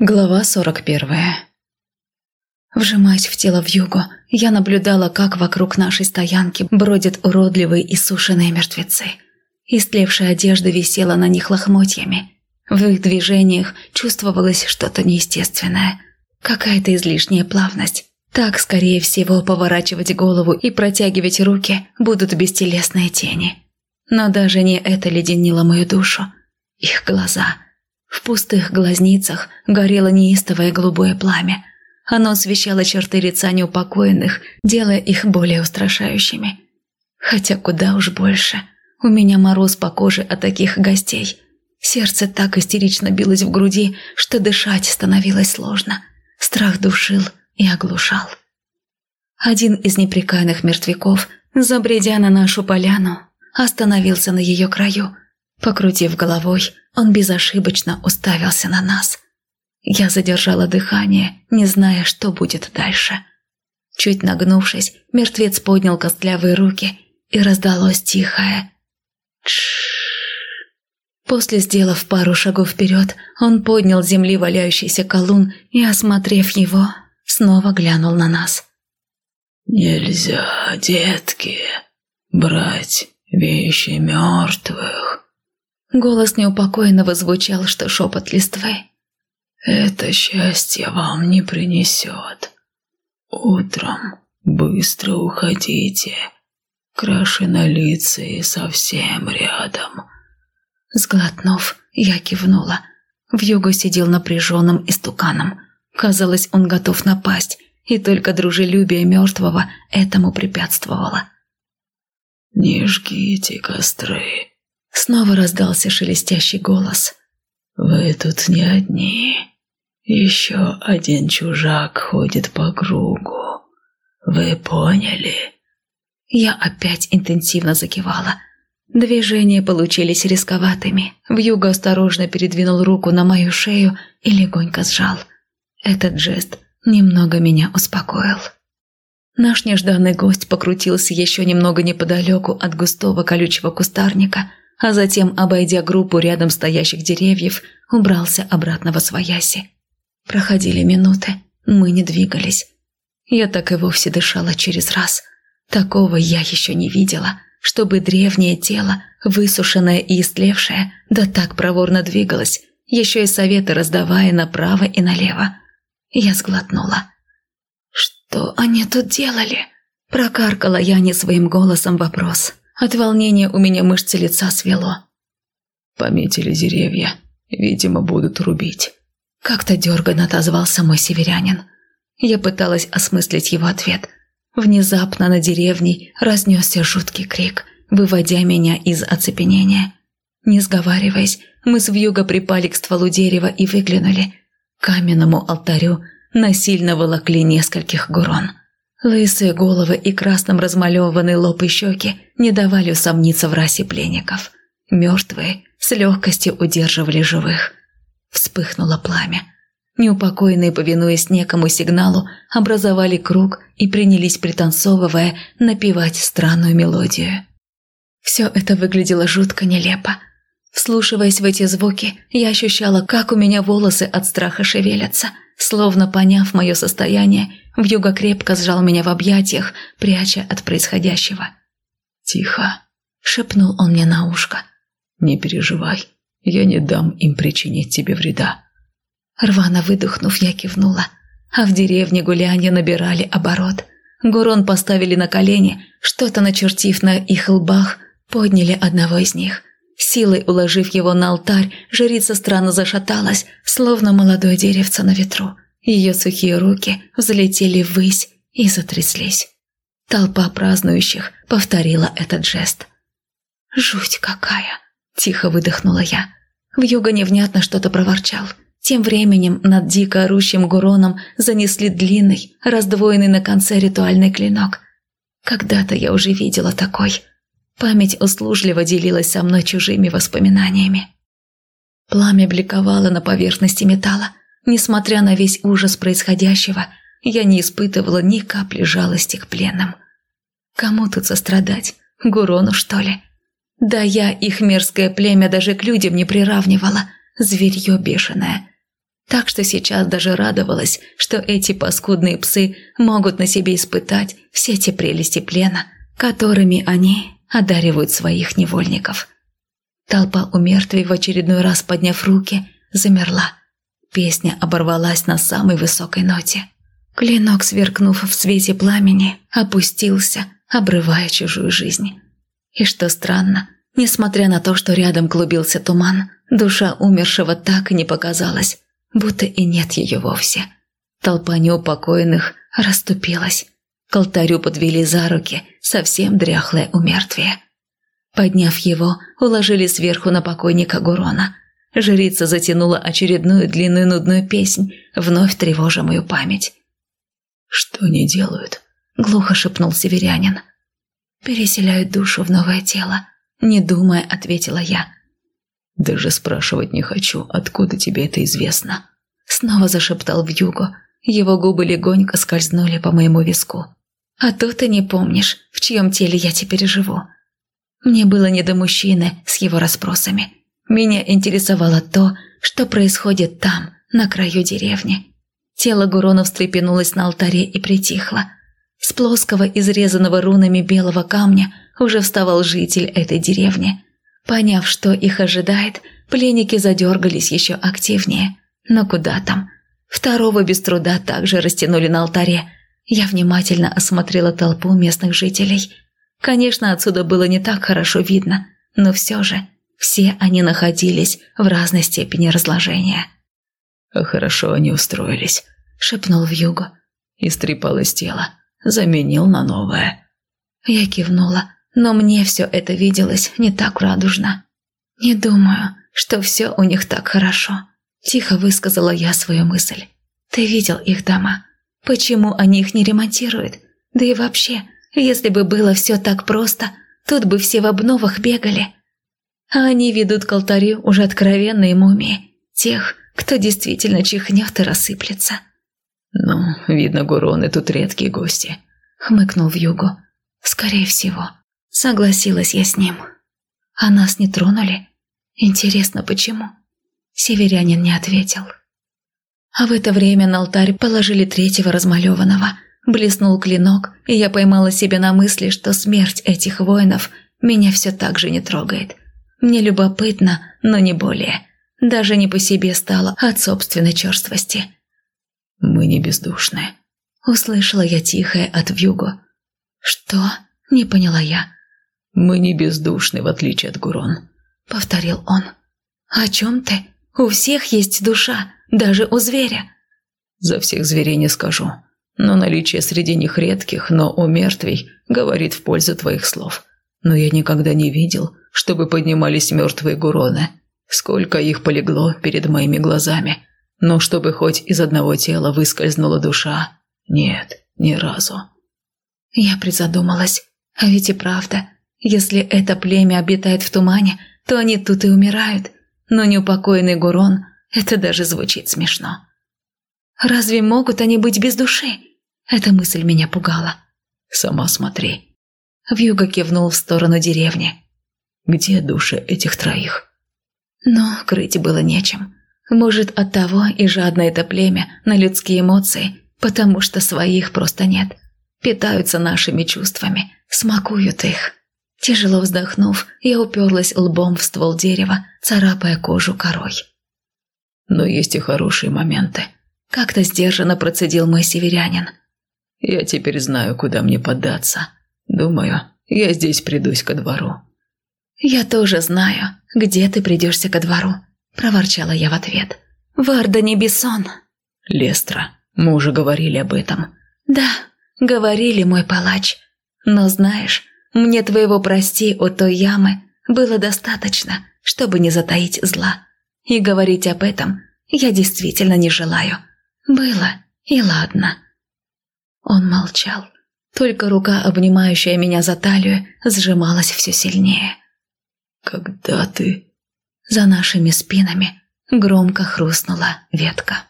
Глава 41 Вжимаясь в тело в югу, я наблюдала, как вокруг нашей стоянки бродят уродливые и сушеные мертвецы. Истлевшая одежда висела на них лохмотьями. В их движениях чувствовалось что-то неестественное. Какая-то излишняя плавность. Так, скорее всего, поворачивать голову и протягивать руки будут бестелесные тени. Но даже не это леденило мою душу. Их глаза – в пустых глазницах горело неистовое голубое пламя. Оно освещало черты лица неупокоенных, делая их более устрашающими. Хотя куда уж больше. У меня мороз по коже от таких гостей. Сердце так истерично билось в груди, что дышать становилось сложно. Страх душил и оглушал. Один из непрекаянных мертвяков, забредя на нашу поляну, остановился на ее краю – Покрутив головой, он безошибочно уставился на нас. Я задержала дыхание, не зная, что будет дальше. Чуть нагнувшись, мертвец поднял костлявые руки, и раздалось тихое. После, сделав пару шагов вперед, он поднял земли валяющийся колун и, осмотрев его, снова глянул на нас. «Нельзя, детки, брать вещи мертвых», Голос неупокоенного звучал, что шепот листвы. «Это счастье вам не принесет. Утром быстро уходите. Краши на лице совсем рядом». Сглотнув, я кивнула. В юго сидел напряженным истуканом. Казалось, он готов напасть, и только дружелюбие мертвого этому препятствовало. «Не жгите костры», Снова раздался шелестящий голос. «Вы тут не одни. Еще один чужак ходит по кругу. Вы поняли?» Я опять интенсивно закивала. Движения получились рисковатыми. Вьюга осторожно передвинул руку на мою шею и легонько сжал. Этот жест немного меня успокоил. Наш нежданный гость покрутился еще немного неподалеку от густого колючего кустарника, а затем, обойдя группу рядом стоящих деревьев, убрался обратно во свояси. Проходили минуты, мы не двигались. Я так и вовсе дышала через раз. Такого я еще не видела, чтобы древнее тело, высушенное и истлевшее, да так проворно двигалось, еще и советы раздавая направо и налево. Я сглотнула. «Что они тут делали?» Прокаркала я не своим голосом вопрос. От волнения у меня мышцы лица свело. Пометили деревья. Видимо, будут рубить. Как-то дерганно отозвался мой северянин. Я пыталась осмыслить его ответ. Внезапно на деревне разнесся жуткий крик, выводя меня из оцепенения. Не сговариваясь, мы с вьюга припали к стволу дерева и выглянули. К каменному алтарю насильно волокли нескольких гурон. Лысые головы и красным размалеванные лоб и щеки не давали усомниться в расе пленников. Мертвые с легкостью удерживали живых. Вспыхнуло пламя. Неупокоенные, повинуясь некому сигналу, образовали круг и принялись, пританцовывая, напевать странную мелодию. Все это выглядело жутко нелепо. Вслушиваясь в эти звуки, я ощущала, как у меня волосы от страха шевелятся. Словно поняв мое состояние, Вьюга крепко сжал меня в объятиях, пряча от происходящего. «Тихо», — шепнул он мне на ушко. «Не переживай, я не дам им причинить тебе вреда». Рвано выдохнув, я кивнула. А в деревне гулянья набирали оборот. Гурон поставили на колени, что-то начертив на их лбах, подняли одного из них. Силой уложив его на алтарь, жрица странно зашаталась, словно молодое деревце на ветру. Ее сухие руки взлетели ввысь и затряслись. Толпа празднующих повторила этот жест. «Жуть какая!» – тихо выдохнула я. Вьюга невнятно что-то проворчал. Тем временем над дико орущим гуроном занесли длинный, раздвоенный на конце ритуальный клинок. Когда-то я уже видела такой. Память услужливо делилась со мной чужими воспоминаниями. Пламя бликовало на поверхности металла, Несмотря на весь ужас происходящего, я не испытывала ни капли жалости к пленным. Кому тут сострадать? Гурону, что ли? Да я их мерзкое племя даже к людям не приравнивала. Зверье бешеное. Так что сейчас даже радовалась, что эти паскудные псы могут на себе испытать все те прелести плена, которыми они одаривают своих невольников. Толпа у мертвей в очередной раз подняв руки, замерла. Песня оборвалась на самой высокой ноте. Клинок, сверкнув в свете пламени, опустился, обрывая чужую жизнь. И что странно, несмотря на то, что рядом клубился туман, душа умершего так и не показалась, будто и нет ее вовсе. Толпа неупокоенных расступилась. К алтарю подвели за руки совсем дряхлое умертвие. Подняв его, уложили сверху на покойника Гурона. Жрица затянула очередную длинную нудную песнь, вновь тревожа мою память. «Что они делают?» – глухо шепнул северянин. «Переселяют душу в новое тело», – не думая, ответила я. «Даже спрашивать не хочу, откуда тебе это известно?» Снова зашептал в югу. Его губы легонько скользнули по моему виску. «А то ты не помнишь, в чьем теле я теперь живу». Мне было не до мужчины с его расспросами. Меня интересовало то, что происходит там, на краю деревни. Тело Гурона встрепенулось на алтаре и притихло. С плоского, изрезанного рунами белого камня уже вставал житель этой деревни. Поняв, что их ожидает, пленники задергались еще активнее. Но куда там? Второго без труда также растянули на алтаре. Я внимательно осмотрела толпу местных жителей. Конечно, отсюда было не так хорошо видно, но все же все они находились в разной степени разложения. А «Хорошо они устроились», — шепнул в югу. Истрепал из тела, заменил на новое. Я кивнула, но мне все это виделось не так радужно. «Не думаю, что все у них так хорошо», – тихо высказала я свою мысль. «Ты видел их дома? Почему они их не ремонтируют? Да и вообще, если бы было все так просто, тут бы все в обновах бегали. А они ведут к алтарю уже откровенные мумии, тех, кто действительно чихнет и рассыплется». «Ну, видно, гуроны тут редкие гости», – хмыкнул в югу. «Скорее всего». Согласилась я с ним. А нас не тронули? Интересно, почему? Северянин не ответил. А в это время на алтарь положили третьего размалеванного. Блеснул клинок, и я поймала себя на мысли, что смерть этих воинов меня все так же не трогает. Мне любопытно, но не более. Даже не по себе стало от собственной черствости. «Мы не бездушны», — услышала я тихое от вьюгу. «Что?» — не поняла я. «Мы не бездушны, в отличие от Гурон», — повторил он. «О чем ты? У всех есть душа, даже у зверя». «За всех зверей не скажу, но наличие среди них редких, но у мертвей говорит в пользу твоих слов. Но я никогда не видел, чтобы поднимались мертвые гуроны. Сколько их полегло перед моими глазами. Но чтобы хоть из одного тела выскользнула душа, нет, ни разу». Я призадумалась, а ведь и правда, если это племя обитает в тумане, то они тут и умирают. Но неупокоенный Гурон – это даже звучит смешно. Разве могут они быть без души? Эта мысль меня пугала. Сама смотри. Вьюга кивнул в сторону деревни. Где души этих троих? Но крыть было нечем. Может, от того и жадно это племя на людские эмоции, потому что своих просто нет. Питаются нашими чувствами, смакуют их. Тяжело вздохнув, я уперлась лбом в ствол дерева, царапая кожу корой. «Но есть и хорошие моменты», – как-то сдержанно процедил мой северянин. «Я теперь знаю, куда мне поддаться. Думаю, я здесь придусь ко двору». «Я тоже знаю, где ты придешься ко двору», – проворчала я в ответ. «Варда Небесон». «Лестра, мы уже говорили об этом». «Да, говорили, мой палач. Но знаешь, мне твоего прости у той ямы было достаточно, чтобы не затаить зла. И говорить об этом я действительно не желаю. Было и ладно. Он молчал. Только рука, обнимающая меня за талию, сжималась все сильнее. «Когда ты...» За нашими спинами громко хрустнула ветка.